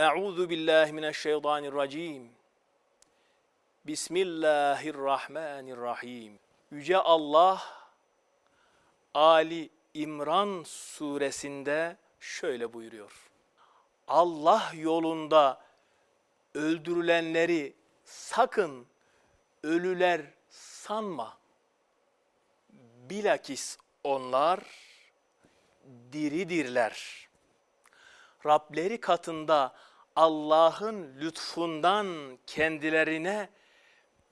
Euzu billahi mineşşeytanirracim. Bismillahirrahmanirrahim. Yüce Allah Ali İmran suresinde şöyle buyuruyor. Allah yolunda öldürülenleri sakın ölüler sanma. Bilakis onlar diridirler. Rableri katında Allah'ın lütfundan kendilerine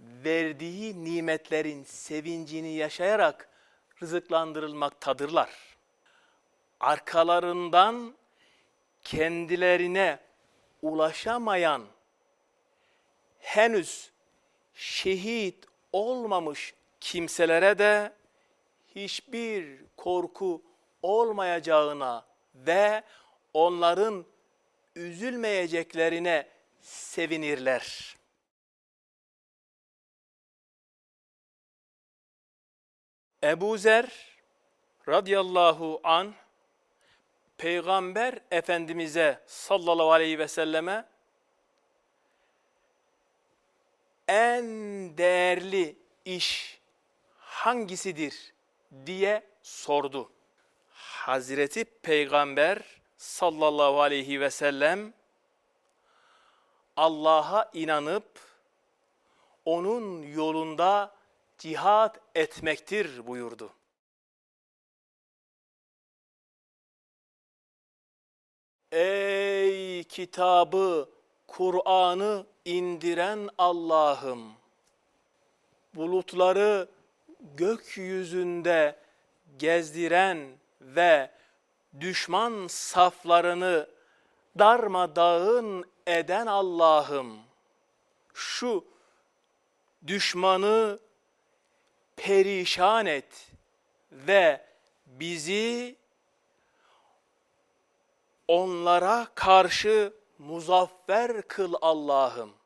verdiği nimetlerin sevincini yaşayarak rızıklandırılmaktadırlar. Arkalarından kendilerine ulaşamayan, henüz şehit olmamış kimselere de hiçbir korku olmayacağına ve onların üzülmeyeceklerine sevinirler. Ebu Zer radıyallahu an Peygamber Efendimiz'e sallallahu aleyhi ve selleme en değerli iş hangisidir diye sordu. Hazreti Peygamber sallallahu aleyhi ve sellem Allah'a inanıp onun yolunda cihat etmektir buyurdu. Ey kitabı, Kur'an'ı indiren Allah'ım! Bulutları gökyüzünde gezdiren ve düşman saflarını darmadağın eden Allah'ım! Şu düşmanı perişan et ve bizi onlara karşı muzaffer kıl Allah'ım.